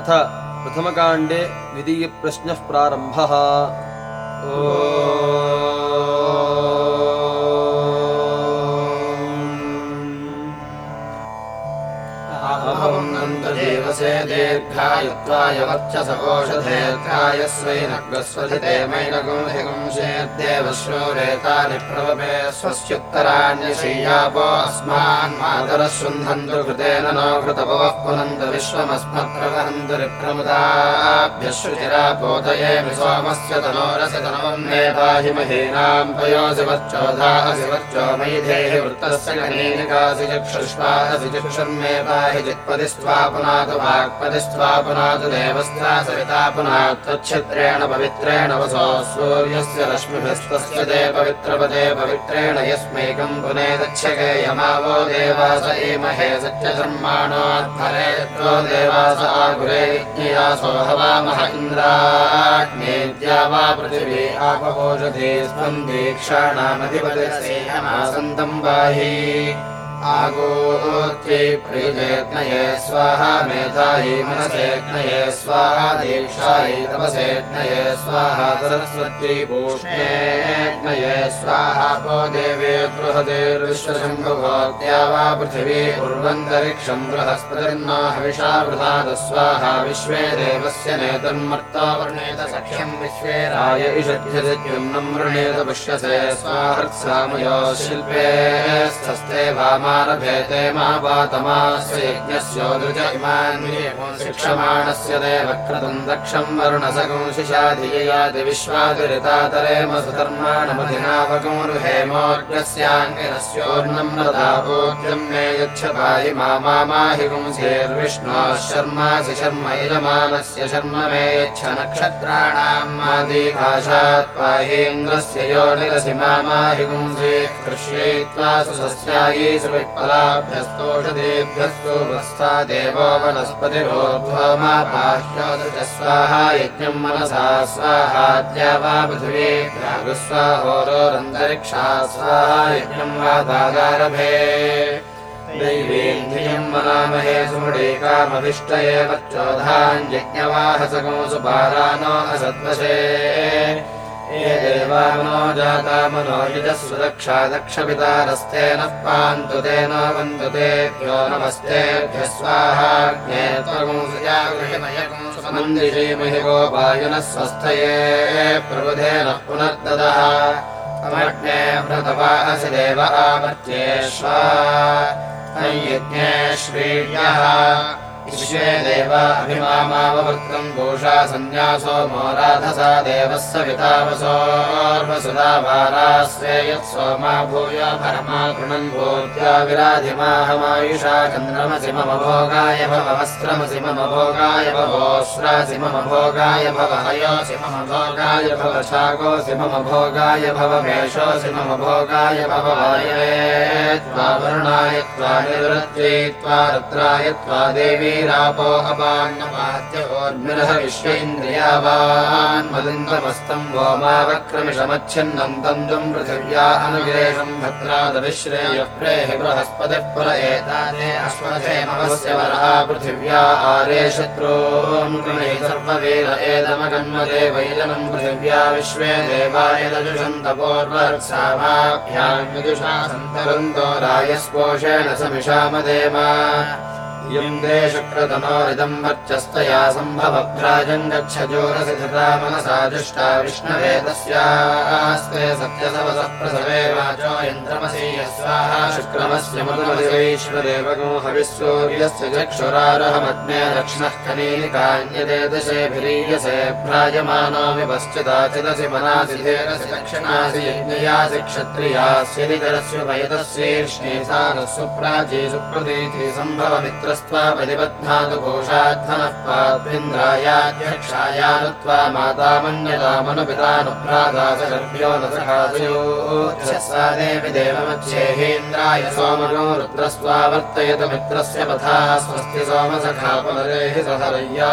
अथ प्रथमकाण्डे द्वितीयप्रश्नः प्रारम्भः प्रवपे स्वस्युत्तराण्यशीयापो अस्मान् मातरः कृतेन नो कृतपवः पुनन्तु शुचिरापोतये सोमस्य तनोरसि तनवम् मे पाहि महीनाम् पयोसि वर्चोधासि वर्चो मयि धेहि वृत्तस्य गणीनिकासि चक्षुष्वासि चक्षुर्मे पाहि चित्पदिस्त्वा पुनातु वाक्पदिस्त्वा पुनातु देवस्था सविता पुनात् तच्छिद्रेण पवित्रेण वसो सूर्यस्य रश्मिभिस्तस्य ते पवित्रपदे पवित्रेण यस्मैकम् पुनेदच्छके यमावो देवास ईमहे सत्यधर्माणोद्धरे त्वो देवास आगुरे यज्ञयासो हवामह इन्द्राग्नेद्या वा पृथिवी आपवोषधे स्वम् दीक्षाणामधिपतिसेयमासन्तम् बाहि आगोत्यै प्रियेज्ञये स्वाहा मेधायि मनसेज्ञये स्वाहा दीक्षायै तपसेज्ञये स्वाहा सरस्वत्यै पूष्णेज्ञये स्वाहा पो देवे बृहदेर्विश्वशम्भुभोत्या वा पृथिवी पूर्वन्तरिक्षम् बृहस्पतिर्नो हविषा वृधाद स्वाहा विश्वे देवस्य नेतन्मर्तो वर्णेत सख्यम् विश्वे राय इषत्यम् वृणेत पुष्यसे स्वाहर्त्सामयो शिल्पे स्थस्ते भामा वरुणसगुंशिषाधिययाति विश्वादिरितातरेम सुधर्माणमधिनावगुरुहेमोर्गस्याङ्गिरस्योर्णम् रदापोद्यम् मे यच्छपाहि मामाहि गुंसेर्विष्णोः शर्मासि शर्म यजमानस्य शर्म मे यच्छ नक्षत्राणाम् मादीभाषात् पाहीन्द्रस्य यो निरसि मामाहि गुंसे कृष्यैत्वा सुसस्यायी सुविप्पलाभ्यस्तोषधेभ्यस्तु वस्ता देवो वनस्पतिरोध्वमापाह्योदृजस्वाहा यज्ञम् मनसा स्वाहाद्या वा पृथिवी स्वाहोरोरन्तरिक्षा स्वाहा यज्ञम् वा दादारभे दैवीन्धियम् मनामहे सुमृडेकामभिष्टये वच्चोधाञ्यज्ञवाहसगो सुपारानो असद्वशे ये देवामनो जाता मनो युजः सुदक्षा दक्षपितारस्ते नः पान्तु तेन वन्तु तेभ्यो नमस्तेभ्यः स्वाहाग्ने त्वगुंसुजागृहिमयगुंसुमन्दिषीमहि गोपायुनः स्वस्थये। प्रबुधे नः पुनर्ददः। अमग्ने व्रतवासि देव आमर्त्येष्वा यज्ञे विश्वे देव अभिमामाववृत्तम् भूषा सन्न्यासो मोराधसा देवः सवितावसोर्वसुधा वारास्वे यत् सोमा भूय कृणन् भूत्या विराधिमाहमायुषा चन्द्रमसि मम भोगाय भव वस्त्रमसि मम भोगाय भवोस्रासि मम भोगाय भव हयोसि मम भोगाय भव शाकोऽसि मम भोगाय भव मेषोऽसि मम भोगाय भव वायवे त्वा वरुणाय त्वा निवृत्त्यै त्वा रुद्राय त्वा देवी मलिन्दमस्तम् वोमावक्रमिषमच्छिन्नम् तन्तुम् पृथिव्या अनुग्रेषम् भद्रादविश्रेयः प्रेहि पुर एतादे अश्वथेमवस्य वरः पृथिव्या आरे शत्रून् कृणे सर्ववीर एदमगन्मदे वैजनम् पृथिव्या विश्वे देवाय सन्तरन्तो रायस्पोषेण समिषामदेमा इयम् ते शुक्रतनोरिदम् वर्चस्तया सम्भवभ्राजम् गच्छजोरसि धृता मनसा दुष्टा विष्णवे तस्यास्ते सत्यसवसः प्रसवे वाचो यन्त्रमसि यस्वाहा शुक्रमस्य मधुमधिवैश्वदेवगो हविस्सूर्यस्य चक्षुरारहमग्ने दक्षिणः कनीलिकान्यते दशेभिरीयसे भ्राजमानो विपश्चिदाचिदसि मनासि धेरसि दक्षिणासि यज्ञयासि क्षत्रियास्यदि तरस्य वयतस्यैर्ष्णे सा न सुप्राची सुप्रतीति सम्भवमित्र मातामन्यतामनुपितानुभ्रादासगर्भ्यो न देवि देवमध्येहेन्द्राय सोमनो रुद्रस्त्वावर्तयतु मित्रस्य पथा स्वस्ति सोमसखा पुनरेहि सहरय्या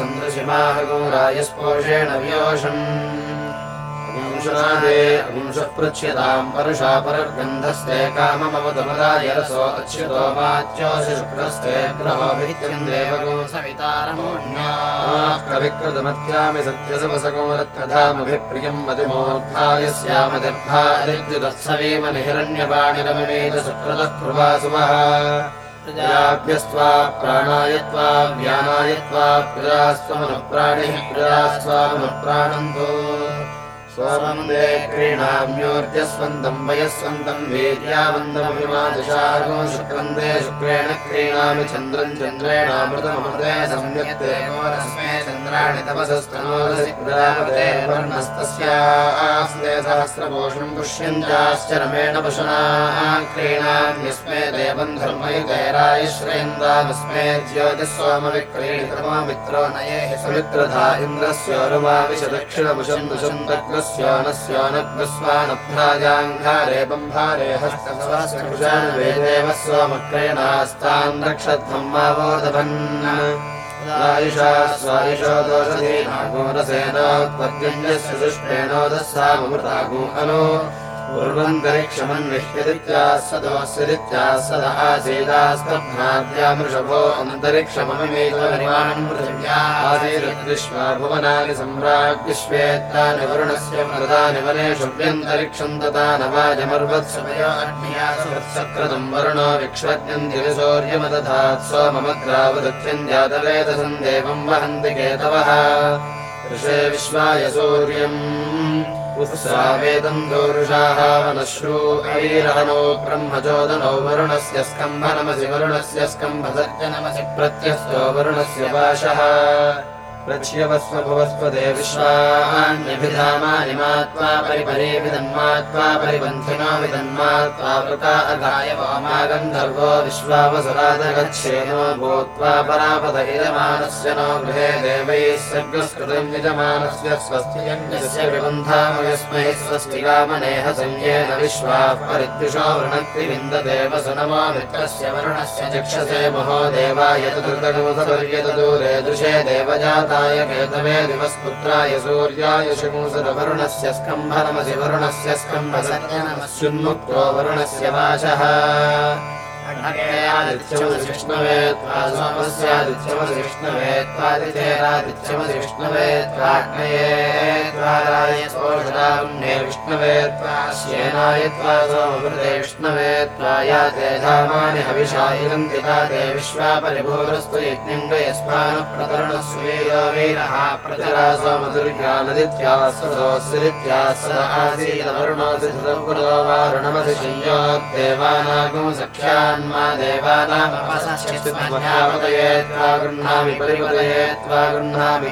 सन्दृशिमाहगोरायस्पोषेण व्योषम्। पृच्छ्यताम् परुषा परर्गन्धस्ते काममवतमदाय रसो अच्युतो वाच्योऽसि शुक्रस्ते ग्रहोभित्यम् देवगो सवितारमोऽन्याः कविकृतमत्यामि सत्यसवसगो रत्नधामभिप्रियम् मतिमोद्धायस्यामतिर्भादिद्युदत्सवेम निहिरण्यपाणिरममेत सुकृतः प्रवासुवः प्रजाभ्यस्त्वा प्राणायत्वा व्यानायत्वा प्रजास्त्वमनुप्राणिः प्रजास्त्वामनुप्राणन्तो स्वमन्दे क्रीणाम्योर्जस्वन्दम् वयस्वन्दम् वीर्यावन्दमभिमादशागो शुक्रन्दे शुक्रेण क्रीणामि चन्द्रम् चन्द्रेणामृतमृते संयत्ते मोरस्मे पुष्यञ्चाश्च रमेण पशुना क्रीणाम्यस्मे देवम् धर्मयुतैराय श्रेन्दामस्मे ज्योतिस्वामविक्रीणितमा मित्रो नये समित्रधा इन्द्रस्योरुमाविश दक्षिणमुषम् दुषम् तग्रस्यो नस्योनग्रस्वानभ्राजाङ्घारे बम्भारे रक्षध्वम् मावोदभन् आयुषा स्वायुषो दोषधीनागोरसेनोत्पद्यस्य दुष्पेणोदस्सामृतागो अनो पूर्वन्तरिक्षमन्विह्यदित्या सदोऽस्यदित्या सद आसीदास्तभ्राद्यामृषभो अन्तरिक्षममिमेतपरिमाणम् पृथिव्या आसीदद्विश्वा भुवनानि सम्राट् विश्वेत्तानि वरुणस्य मृदानि वनेषु व्यन्तरिक्षम् तथा अग्न्यासकृतम् वरुणो विक्ष्वज्ञम् दिविसौर्यमदधात् सोममग्रावदत्यम् जातवेदसम् देवम् वहन्ति केतवः ऋषे विश्वाय सूर्यम् उत्सावेदम् दोरुषाः वनश्रू ऐरहनो ब्रह्मचोदनो वरुणस्य स्कम्भनमसि वरुणस्य स्कम्भसर्जनमसि प्रत्यस्तो वरुणस्य पाशः प्रच्यवस्व भुवस्पदे विश्वान्यभिधामानि मात्वा परिबन्धिनो विदन्मात्वा वृता अगाय वामागन्धर्वो विश्वावसुरादगच्छेनो भूत्वा परापद यजमानस्य नो गृहे देवैः सर्गस्कृतम् यजमानस्य स्वस्तियज्ञस्य विबन्धामयस्मै स्वस्तिकामनेह संयेन विश्वाः परिद्विषो वृणक्ति विन्ददेव सुनमो मित्रस्य वरुणस्य चक्षसे महो देवाय तदूरे दृशे देवजात य केतवे दिवस्पुत्राय सूर्याय शिमुसदवरुणस्य स्कम्भनमसि वरुणस्य स्कम्भसन्मुक्तो वरुणस्य वाचः विष्णवे त्वा सोमस्यादित्यमसि विष्णवे विष्णवे त्वा सोमवृते विष्णवे त्वाया ते धामानि हविषा इदन्ति ता ते विश्वा परिभूरस्तु यज्ञङ्गयस्मानप्रकरणस्वीयो वीरः प्रचरा सोमदुर्गा नदित्या सदोऽस्यदित्या स आसीदवरुणोऽसि धृतपुरो वारुणमसि संयोद्देवानागो त्वा गृह्णामि परिपतये त्वा गृह्णामि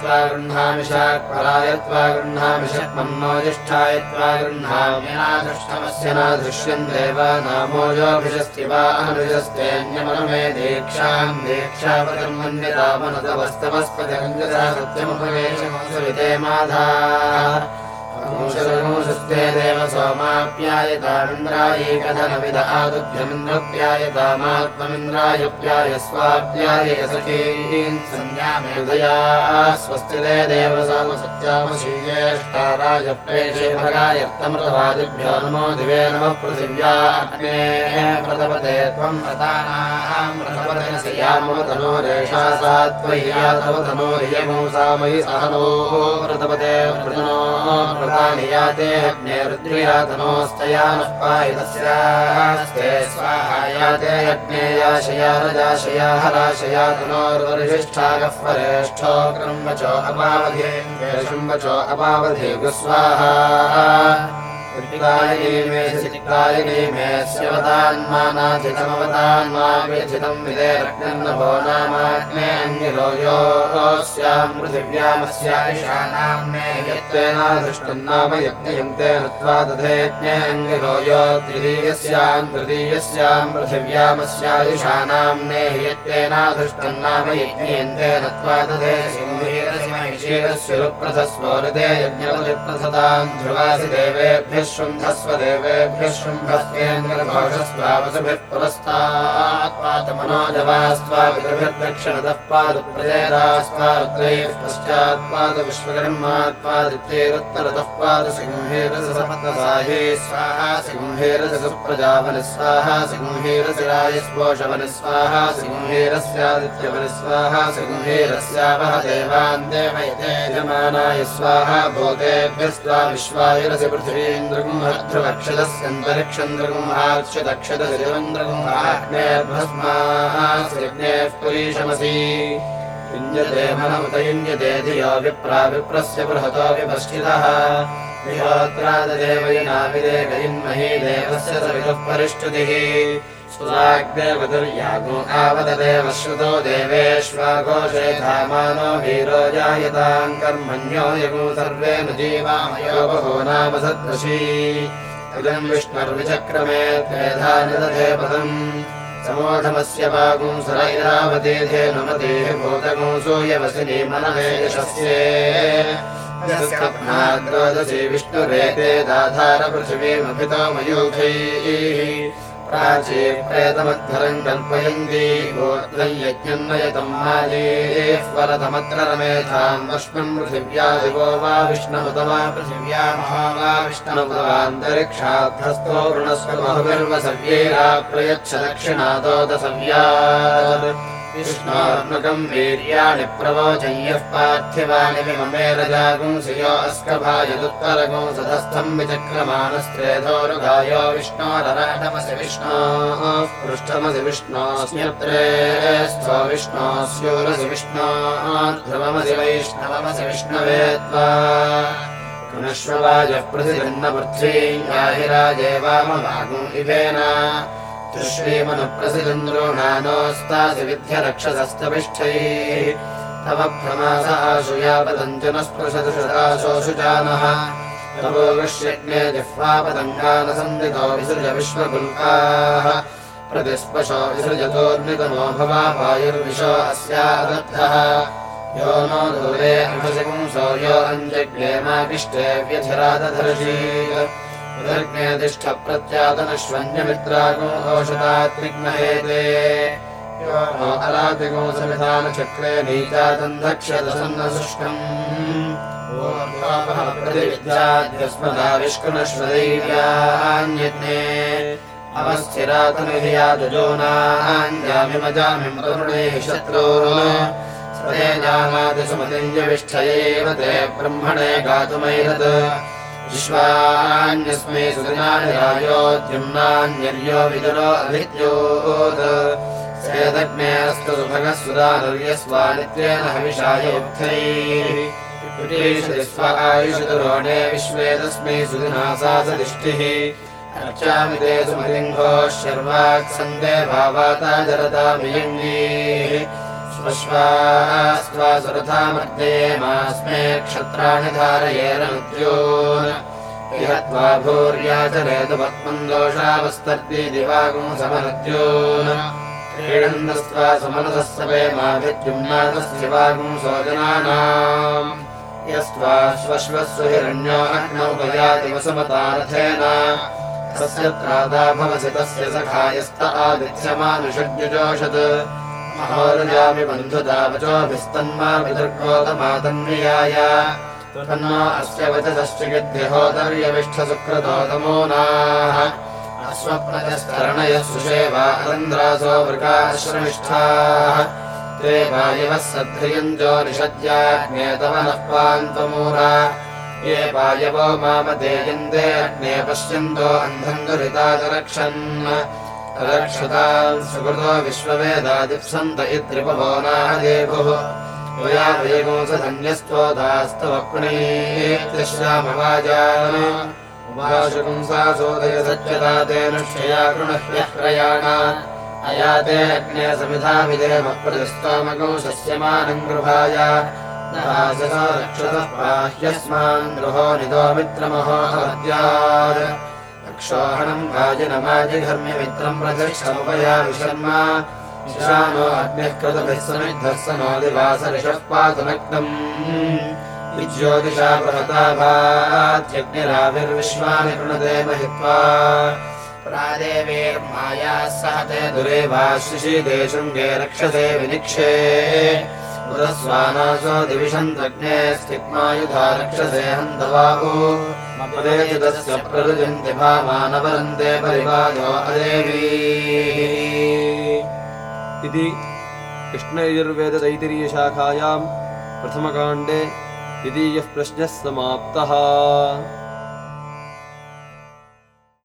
त्वा गृह्णामि शाक्फलाय त्वा गृह्णामि शक्मन्नो ज्येष्ठाय त्वा गृह्णाम्यनादृष्टमस्य नादृश्यम् देवानामोजोभिषस्ति वा अनुजस्तेऽन्यमनुमे दीक्षाम् दीक्षापतिर्मन्यतामनतवस्तमस्पतिरञ्जसा सत्यमुपवेशमसविते माधा ंशते देव सोमाप्यायतामिन्द्रायै कथनविद आदुभ्यमिन्द्रप्यायतामात्ममिन्द्रायप्याय स्वाप्याय सखीन् सञ्ज्ञामेदया स्वस्तिते देव सोमसत्यामशीयेष्टाराय प्रेषे भगायत्तमृतवादिभ्यो नमो दिवे नमः पृथिव्या अग्नेः प्रतपते त्वम् रतानाम् प्रतपतिनसयामतनोरेषा सा त्वय्या तव तनोरियमो सामयि सहनो प्रतपते प्रतनो प्रतानि याते अग्ने रुद्रियातनोस्तया नः पायितस्यास्ते स्वाहा याते अग्ने याशया रजाशया हराशया तनोर्वरिष्ठागः परेष्ठो क्रम्वचो अपावधे शुम्बचो अपावधे गुस्वाहा चित्रायिनी मे स्यवतान्मानाधितमवतान्माव्यथितम् विदेरग्नभो नामाग्ने अङ्गिरो योस्याम् पृथिव्यामस्यायिषानाम्ने यत्तेनाधृष्टम् नाम यज्ञयन्ते हत्वा दधेज्ञे अङ्गिरो यो तृतीयस्याम् तृतीयस्याम् पृथिव्यामस्यायुषानाम्ने यत्तेनाधृष्टम् नाम यज्ञयन्ते हत्वा दधे सिंहीरस्यरुप्रथस्वोरिते यज्ञपतिप्रथताम् ध्रुवासि देवेभ्यः शृन्धस्व देवेभ्यः विश्वकर्मात्पादित्यैरुत्तरतः पादसिंहेरसपतसाहे स्वाहा स्वाहा सिंहेरसिरायस्पोषवनि स्वाहा सिंहेरस्यादित्यवनि स्वाहा सिंहेरस्यावह देवान् यजमानाय स्वाहा भूतेभ्यस्त्वा विश्वायुरसि पृथिवीन्द्रगुम् हर्ध्रुवक्षदस्यन्तरिक्षन्द्रगुम् आर्च्यदक्षदशिरन्द्रगुम् आग्नेर्भस्माः यज्ञेः पुरीशमसि युञ्जते मनमुत युञ्जते धियो विप्रा विप्रस्य बृहतो देवस्य सवितुः परिष्टुतिः सुराग्देवदुर्यागो आवददेव श्रुतो देवेष्वाघोषे धामानो वीरो जायताम् कर्मण्यो यगो सर्वेण जीवामयो बहो नाम सद्वशी। इदम् विष्णुर्विचक्रमे त्वेधानिदधे पदम्। समोढमस्य वागुं सुरैरावतीधेनुमतेः भूतगुंसूयवसिनी मनवे यशस्ये। द्वादशी विष्णुरेते दाधार पृथिवीमभितो मयूखैः प्राची प्रेतमद्धरम् कल्पयन्ति गोत्रम् यज्ञम् नयतम् मालीः परतमत्र रमेधाम् अश्वम् पृथिव्या दिवो वा विष्णुत वा पृथिव्या महा वा विष्णुपदवान्तरिक्षाद्धस्तो वृणस्व बहुभिर्वसव्यैरा प्रयच्छ दक्षिणादोदसव्यात् विष्णोर्नुकम् वीर्याणि प्रवोचय्यः विचक्रमानस्त्रेधोरुगायो विष्णोरराटमसि विष्णोः पृष्ठमसि विष्णोऽस्म्यत्रे स्थो विष्णोऽस्योरसि विष्णोः त्वा। कृणश्ववाजः प्रतिगन्नपृथ्वी याहिराजे वामभागुम् इवेन श्रीमनुप्रसिदन्द्रोणानोस्तासि विध्यरक्षसस्तविष्ठैः तव भ्रमास आशुयापदञ्जनस्पृशदुषदाशोऽशुजानः तवो विष्यज्ञे जिह्वापदङ्गानसन्दितो विसृज विश्वगुल्काः। प्रतिस्पशो विसृजतोर्नितमो भवा वायुर्विशो अस्यादब्धः यो नो दूरे अभसिपुंसो यो अञ्जज्ञे माकिष्टे व्यधिरादधर्षीत् उदर्ज्ञेतिष्ठ प्रत्यातनश्वन्यमित्रागो ओषधात्मिग्महेते यो नो अलातिगो समिधानचक्रे नीचातन्धक्षदसन्नसुष्कम् प्रतिविद्याद्यस्मदाविष्कुनश्वदैव्यान्यज्ञे अवस्थिरातनुधियादजोनाञ्जामिमजामिं तरुणैः शत्रून्। सते जानाति सुमतिञ्जविष्ठयैव ते ब्रह्मणे गातुमैरत् विश्वान्यस्मै सुदिनानि रायोद्युम्नान्यर्यो विदुरो अभिद्योत् सेदग्ने अस्तु सुभगः सुदानर्यस्वानित्येन हविषाय उक्थैः स्वायुषुरोणे विश्वे तस्मै सुदिना सा सदिष्टिः अर्चामि ते सुमलिङ्गोः शर्वाक्सन्दे भावाता जरता वियङ्गीः स्वश्वास्त्वा सुरथामर्दे मास्मे क्षत्राणि भूर्याचरेतु पद्मम् दोषावस्तर्ति दिवागुम् समनद्योन्। क्रीडन्तस्त्वा समनसः सवे पयाति वसुमतारथेन। तस्य त्रादा भवसि तस्य सखायस्त आदित्यमानुषड्युजोषत् महोरजामि बन्धुतावचोभिस्तन्मा पितृगोतमातन्वियाय तन्नो अस्य वचसश्चिगिद्यहोदर्यविष्ठसुकृतोतमो नाः अश्वप्रजस्तरणयः सुषेवा अरन्द्रासो वृकाश्रमिष्ठाः ते वायवः सध्रियञ्जो निषद्याज्ञेतवनः पान्त्वमूरा ये वायवो मामदेयन्ते अग्ने पश्यन्तो अन्धम् रक्षताम् सुकृतो विश्ववेदादिप्सन्त इत्रिपवो नादेभुः त्वया सोदय सच्यता तेन अयाते अग्ने समिधा विदेव प्रतिस्तोमगौ शस्यमानम् गृहाय रक्षतः बाह्यस्मान् गृहो निदो मित्रमहो अवद्यात् रक्षोहणम् वाजिनमाजिघर्म्यमित्रम् प्रतिष्ठमुपयामि शर्मा ईशानो अग्निः कृतभिः समिद्धः स नो दिवासरिषः पातु नग्नम् विज्योतिषा बृहता भात्यग्निराभिर्विश्वानि कृणते महित्वा। प्रादेवीर्मायाः सह ते दुरेवाशिषिते शृङ्गे रक्षसे विनिक्षे। उदस्वानासो दिविशन्तग्ने स्थिग्मायुधा रक्षसे हन्तवाहु इति कृष्णयजुर्वेदतैतिरीयशाखायाम् प्रथमकाण्डे द्वितीयः प्रश्नः समाप्तः